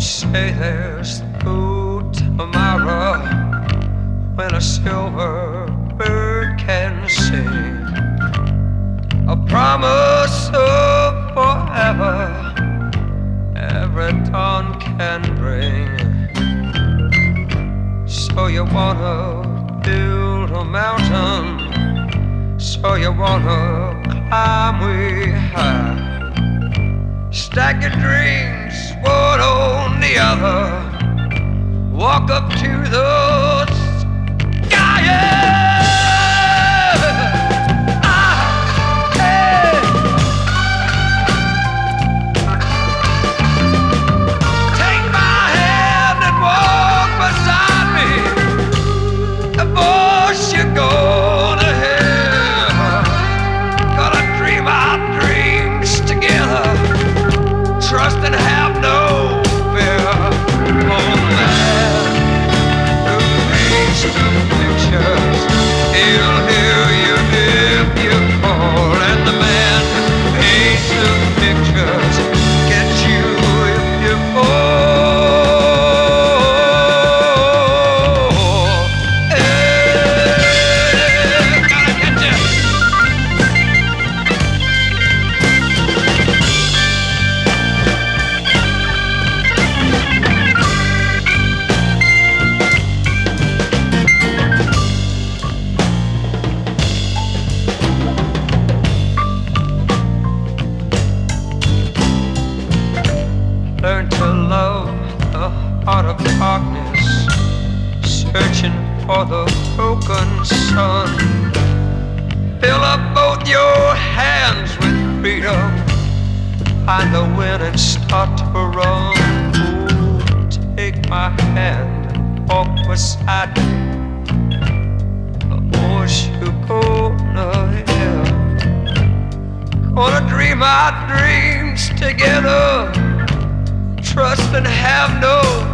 say there's no tomorrow when a silver bird can sing. A promise of forever every dawn can bring. So you wanna build a mountain, so you wanna climb way high. Stack your dreams one on the other. Walk up to the searching for the broken sun. Fill up both your hands with freedom, find the wind and start to run. Ooh, take my hand and walk beside me. The voice you're gonna hear. Gonna dream our dreams together. Trust and have no